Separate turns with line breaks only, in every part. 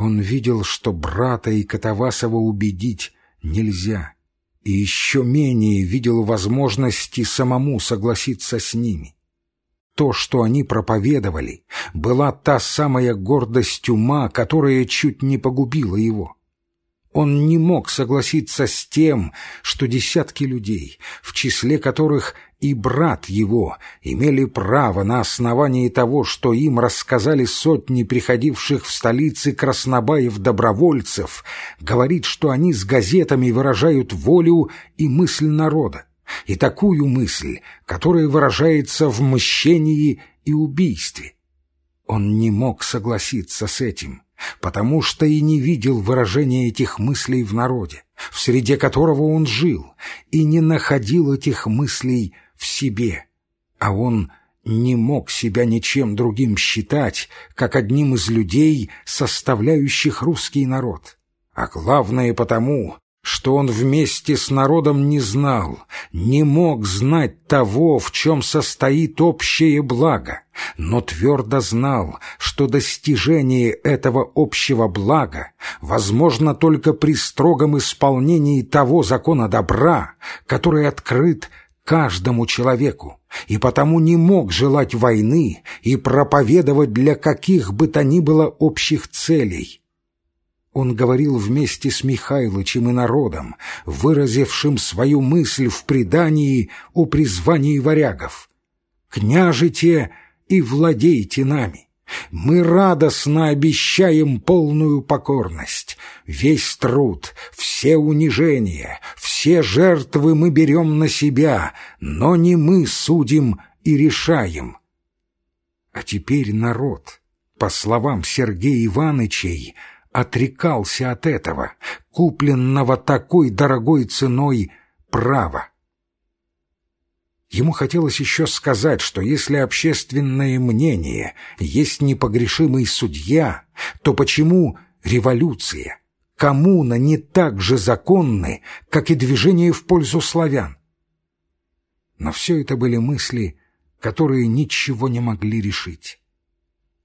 Он видел, что брата и Катавасова убедить нельзя, и еще менее видел возможности самому согласиться с ними. То, что они проповедовали, была та самая гордость ума, которая чуть не погубила его. Он не мог согласиться с тем, что десятки людей, в числе которых и брат его, имели право на основании того, что им рассказали сотни приходивших в столицы краснобаев-добровольцев, говорить, что они с газетами выражают волю и мысль народа, и такую мысль, которая выражается в мщении и убийстве. Он не мог согласиться с этим потому что и не видел выражения этих мыслей в народе, в среде которого он жил, и не находил этих мыслей в себе, а он не мог себя ничем другим считать, как одним из людей, составляющих русский народ. А главное потому, что он вместе с народом не знал, не мог знать того, в чем состоит общее благо, но твердо знал, что достижение этого общего блага возможно только при строгом исполнении того закона добра, который открыт каждому человеку, и потому не мог желать войны и проповедовать для каких бы то ни было общих целей, он говорил вместе с Михайловичем и народом, выразившим свою мысль в предании о призвании варягов. «Княжите и владейте нами! Мы радостно обещаем полную покорность. Весь труд, все унижения, все жертвы мы берем на себя, но не мы судим и решаем». А теперь народ, по словам Сергея Ивановичей, отрекался от этого, купленного такой дорогой ценой права. Ему хотелось еще сказать, что если общественное мнение есть непогрешимый судья, то почему революция, коммуна не так же законны, как и движение в пользу славян? Но все это были мысли, которые ничего не могли решить.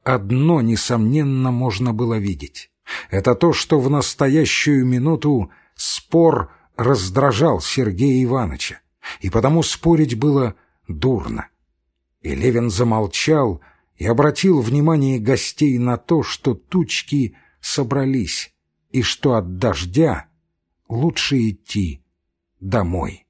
Одно, несомненно, можно было видеть. Это то, что в настоящую минуту спор раздражал Сергея Ивановича, и потому спорить было дурно. И Левин замолчал и обратил внимание гостей на то, что тучки собрались, и что от дождя лучше идти домой.